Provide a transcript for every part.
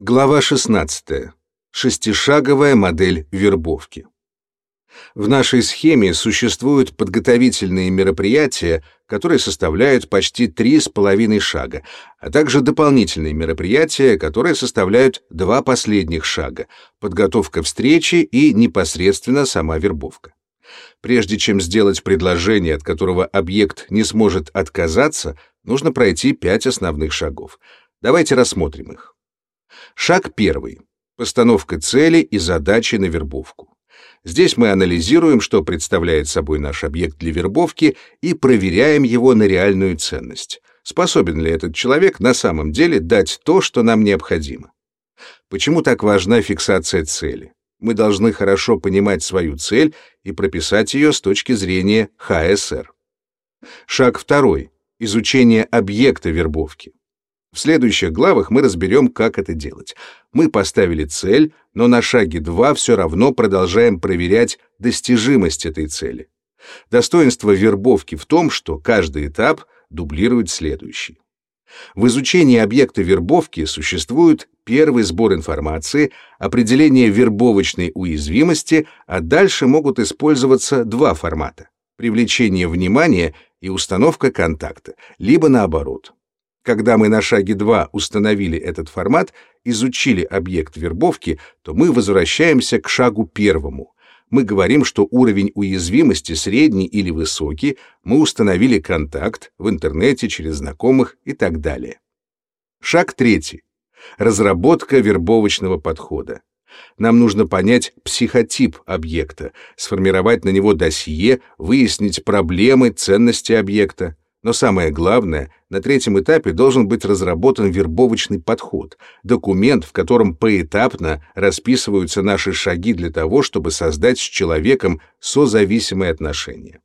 Глава 16. Шестишаговая модель вербовки. В нашей схеме существуют подготовительные мероприятия, которые составляют почти три с половиной шага, а также дополнительные мероприятия, которые составляют два последних шага — подготовка встречи и непосредственно сама вербовка. Прежде чем сделать предложение, от которого объект не сможет отказаться, нужно пройти пять основных шагов. Давайте рассмотрим их. Шаг первый. Постановка цели и задачи на вербовку. Здесь мы анализируем, что представляет собой наш объект для вербовки и проверяем его на реальную ценность. Способен ли этот человек на самом деле дать то, что нам необходимо? Почему так важна фиксация цели? Мы должны хорошо понимать свою цель и прописать ее с точки зрения ХСР. Шаг второй. Изучение объекта вербовки. В следующих главах мы разберем, как это делать. Мы поставили цель, но на шаге 2 все равно продолжаем проверять достижимость этой цели. Достоинство вербовки в том, что каждый этап дублирует следующий. В изучении объекта вербовки существует первый сбор информации, определение вербовочной уязвимости, а дальше могут использоваться два формата — привлечение внимания и установка контакта, либо наоборот — когда мы на шаге 2 установили этот формат, изучили объект вербовки, то мы возвращаемся к шагу первому. Мы говорим, что уровень уязвимости средний или высокий, мы установили контакт в интернете, через знакомых и так далее. Шаг третий. Разработка вербовочного подхода. Нам нужно понять психотип объекта, сформировать на него досье, выяснить проблемы, ценности объекта. Но самое главное, на третьем этапе должен быть разработан вербовочный подход, документ, в котором поэтапно расписываются наши шаги для того, чтобы создать с человеком созависимые отношения.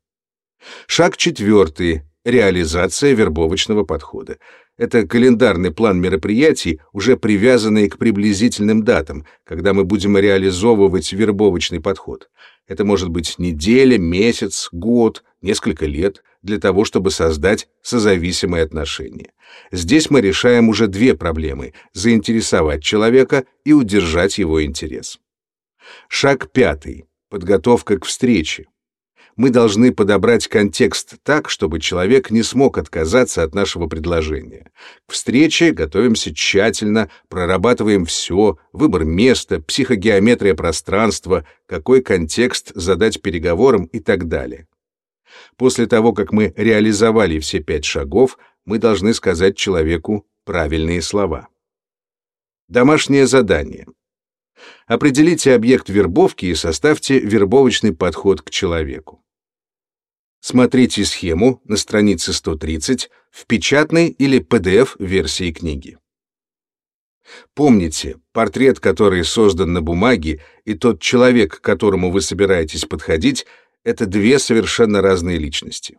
Шаг четвертый — реализация вербовочного подхода. Это календарный план мероприятий, уже привязанный к приблизительным датам, когда мы будем реализовывать вербовочный подход. Это может быть неделя, месяц, год, несколько лет — для того, чтобы создать созависимые отношения. Здесь мы решаем уже две проблемы — заинтересовать человека и удержать его интерес. Шаг пятый. Подготовка к встрече. Мы должны подобрать контекст так, чтобы человек не смог отказаться от нашего предложения. К встрече готовимся тщательно, прорабатываем все, выбор места, психогеометрия пространства, какой контекст задать переговорам и так далее. После того, как мы реализовали все пять шагов, мы должны сказать человеку правильные слова. Домашнее задание. Определите объект вербовки и составьте вербовочный подход к человеку. Смотрите схему на странице 130 в печатной или PDF-версии книги. Помните, портрет, который создан на бумаге, и тот человек, к которому вы собираетесь подходить, это две совершенно разные личности.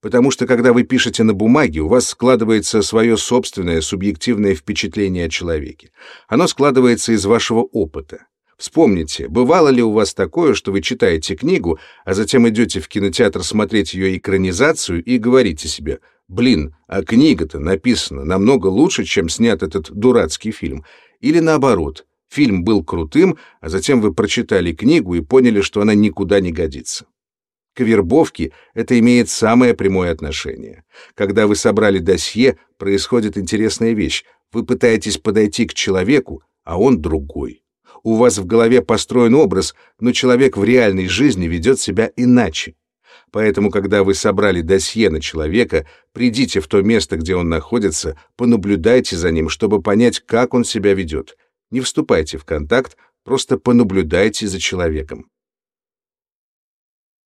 Потому что когда вы пишете на бумаге, у вас складывается свое собственное субъективное впечатление о человеке. Оно складывается из вашего опыта. Вспомните, бывало ли у вас такое, что вы читаете книгу, а затем идете в кинотеатр смотреть ее экранизацию и говорите себе «Блин, а книга-то написана намного лучше, чем снят этот дурацкий фильм». Или наоборот, фильм был крутым, а затем вы прочитали книгу и поняли, что она никуда не годится. К вербовке это имеет самое прямое отношение. Когда вы собрали досье, происходит интересная вещь. Вы пытаетесь подойти к человеку, а он другой. У вас в голове построен образ, но человек в реальной жизни ведет себя иначе. Поэтому, когда вы собрали досье на человека, придите в то место, где он находится, понаблюдайте за ним, чтобы понять, как он себя ведет. Не вступайте в контакт, просто понаблюдайте за человеком.